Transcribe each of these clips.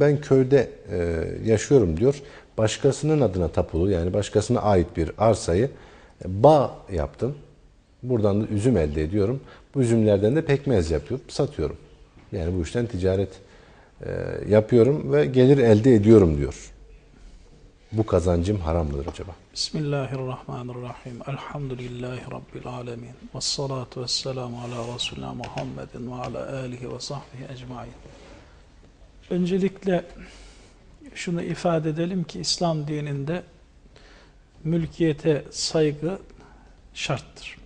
Ben köyde e, yaşıyorum diyor. Başkasının adına tapulu yani başkasına ait bir arsayı e, bağ yaptım. Buradan da üzüm elde ediyorum. Bu üzümlerden de pekmez yapıp satıyorum. Yani bu işten ticaret e, yapıyorum ve gelir elde ediyorum diyor. Bu kazancım haram mıdır acaba? Bismillahirrahmanirrahim. Elhamdülillahi Rabbil alemin. Ve salatu ve selamu ala Resulina Muhammedin ve ala alihi ve sahbihi ecmain. Öncelikle şunu ifade edelim ki İslam dininde mülkiyete saygı şarttır.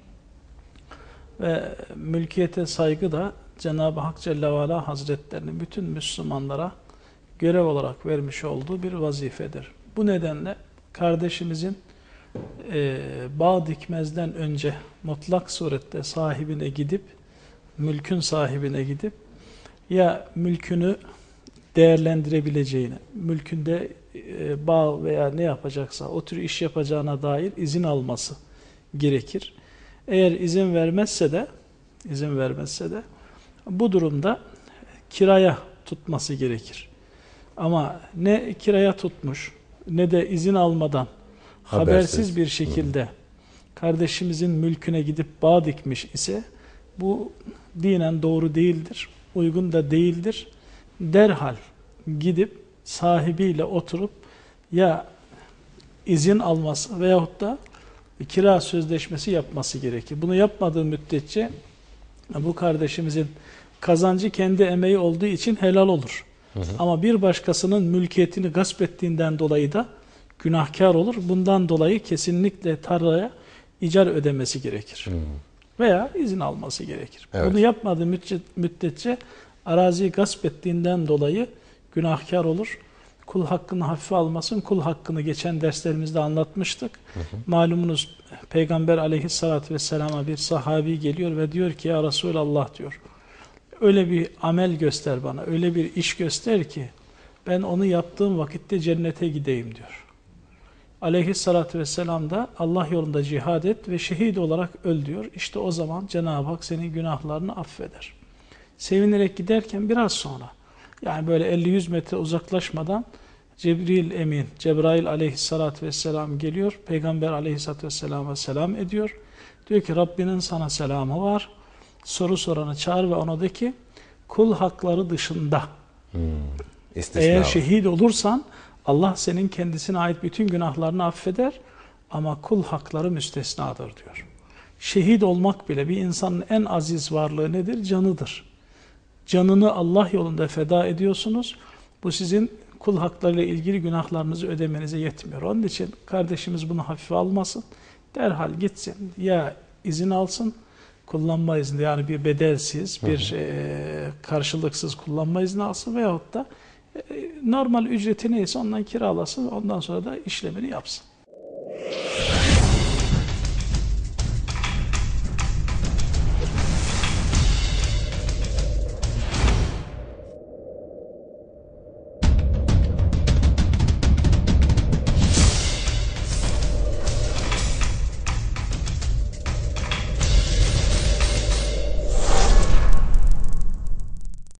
Ve mülkiyete saygı da Cenab-ı Hak Celle ve Hazretlerinin bütün Müslümanlara görev olarak vermiş olduğu bir vazifedir. Bu nedenle kardeşimizin e, bağ dikmezden önce mutlak surette sahibine gidip, mülkün sahibine gidip, ya mülkünü değerlendirebileceğine, mülkünde e, bağ veya ne yapacaksa o tür iş yapacağına dair izin alması gerekir. Eğer izin vermezse de izin vermezse de bu durumda kiraya tutması gerekir. Ama ne kiraya tutmuş ne de izin almadan habersiz, habersiz bir şekilde kardeşimizin mülküne gidip bağ dikmiş ise bu dinen doğru değildir, uygun da değildir. Derhal gidip sahibiyle oturup ya izin alması veyahut da kira sözleşmesi yapması gerekir. Bunu yapmadığı müddetçe bu kardeşimizin kazancı kendi emeği olduğu için helal olur. Hı hı. Ama bir başkasının mülkiyetini gasp ettiğinden dolayı da günahkar olur. Bundan dolayı kesinlikle tarlaya icar ödemesi gerekir. Hı. Veya izin alması gerekir. Evet. Bunu yapmadığı müddetçe araziyi gasp ettiğinden dolayı günahkar olur. Kul hakkını hafife almasın. Kul hakkını geçen derslerimizde anlatmıştık. Hı hı. Malumunuz Peygamber aleyhissalatü vesselama bir sahabi geliyor ve diyor ki ya Resulallah diyor öyle bir amel göster bana, öyle bir iş göster ki ben onu yaptığım vakitte cennete gideyim diyor. Aleyhissalatü vesselam da Allah yolunda cihad et ve şehit olarak öl diyor. İşte o zaman Cenab-ı Hak senin günahlarını affeder. Sevinerek giderken biraz sonra yani böyle 50-100 metre uzaklaşmadan Cebril Emin, Cebrail aleyhissalatü vesselam geliyor. Peygamber aleyhissalatü vesselama selam ediyor. Diyor ki Rabbinin sana selamı var soru soranı çağır ve ona de ki kul hakları dışında hmm. eğer şehit olursan Allah senin kendisine ait bütün günahlarını affeder ama kul hakları müstesnadır diyor. Şehit olmak bile bir insanın en aziz varlığı nedir? Canıdır. Canını Allah yolunda feda ediyorsunuz. Bu sizin kul haklarıyla ilgili günahlarınızı ödemenize yetmiyor. Onun için kardeşimiz bunu hafife almasın. Derhal gitsin ya izin alsın kullanma izni yani bir bedelsiz, bir e, karşılıksız kullanma izni alsın veyahut da e, normal ücreti neyse ondan kiralasın ondan sonra da işlemini yapsın.